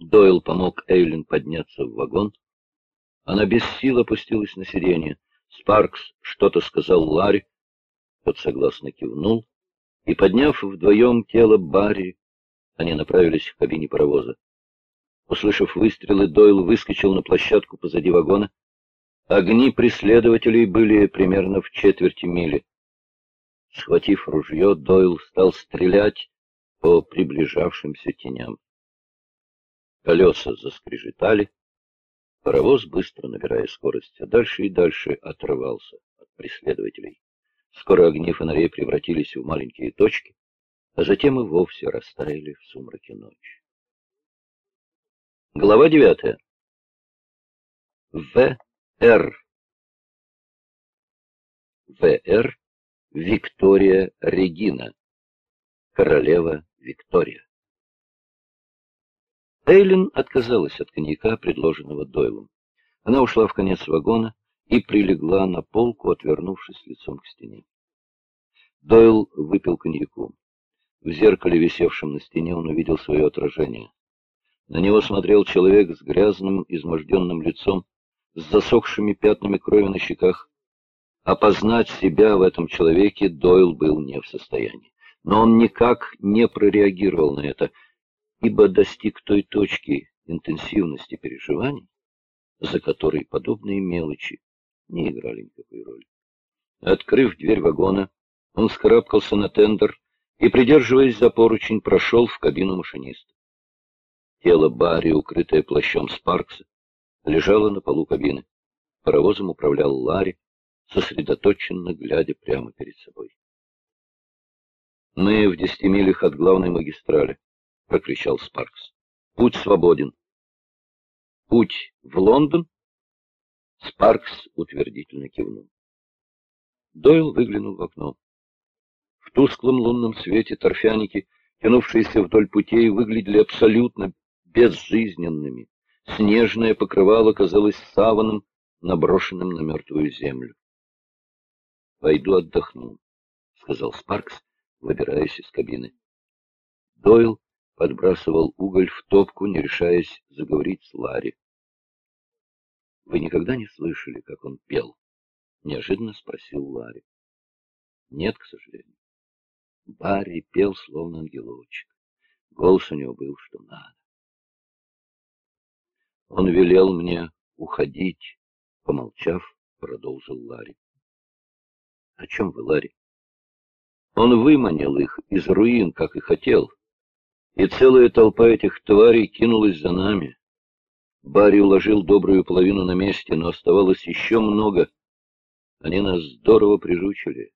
Дойл помог Эйлин подняться в вагон. Она без сил опустилась на сиденье. Спаркс что-то сказал Ларри. Тот согласно кивнул. И, подняв вдвоем тело Барри, они направились к кабине паровоза. Услышав выстрелы, Дойл выскочил на площадку позади вагона. Огни преследователей были примерно в четверти мили. Схватив ружье, Дойл стал стрелять по приближавшимся теням. Колеса заскрежетали. Паровоз, быстро набирая скорость, а дальше и дальше отрывался от преследователей. Скоро огни фонарей превратились в маленькие точки, а затем и вовсе растаяли в сумраке ночи. Глава девятая. В.Р. В.Р. Виктория Регина. Королева Виктория. Эйлин отказалась от коньяка, предложенного Дойлом. Она ушла в конец вагона и прилегла на полку, отвернувшись лицом к стене. Дойл выпил коньяку. В зеркале, висевшем на стене, он увидел свое отражение. На него смотрел человек с грязным, изможденным лицом, с засохшими пятнами крови на щеках. Опознать себя в этом человеке Дойл был не в состоянии. Но он никак не прореагировал на это, ибо достиг той точки интенсивности переживаний, за которой подобные мелочи не играли никакой роли. Открыв дверь вагона, он скарабкался на тендер и, придерживаясь за поручень, прошел в кабину машиниста. Тело Барри, укрытое плащом Спаркса, лежало на полу кабины. Паровозом управлял Ларри, сосредоточенно глядя прямо перед собой. «Мы в десяти милях от главной магистрали», — прокричал Спаркс. «Путь свободен». «Путь в Лондон?» Спаркс утвердительно кивнул. Дойл выглянул в окно. В тусклом лунном свете торфяники, тянувшиеся вдоль путей, выглядели абсолютно безжизненными. Снежное покрывало казалось саваном, наброшенным на мертвую землю. «Пойду отдохну», — сказал Спаркс, выбираясь из кабины. Дойл подбрасывал уголь в топку, не решаясь заговорить с Ларри. «Вы никогда не слышали, как он пел?» — неожиданно спросил Ларри. «Нет, к сожалению». Барри пел, словно ангелочек. Голос у него был что надо. Он велел мне уходить, помолчав, продолжил Ларри. О чем вы, Ларри? Он выманил их из руин, как и хотел, и целая толпа этих тварей кинулась за нами. Барри уложил добрую половину на месте, но оставалось еще много. Они нас здорово прижучили.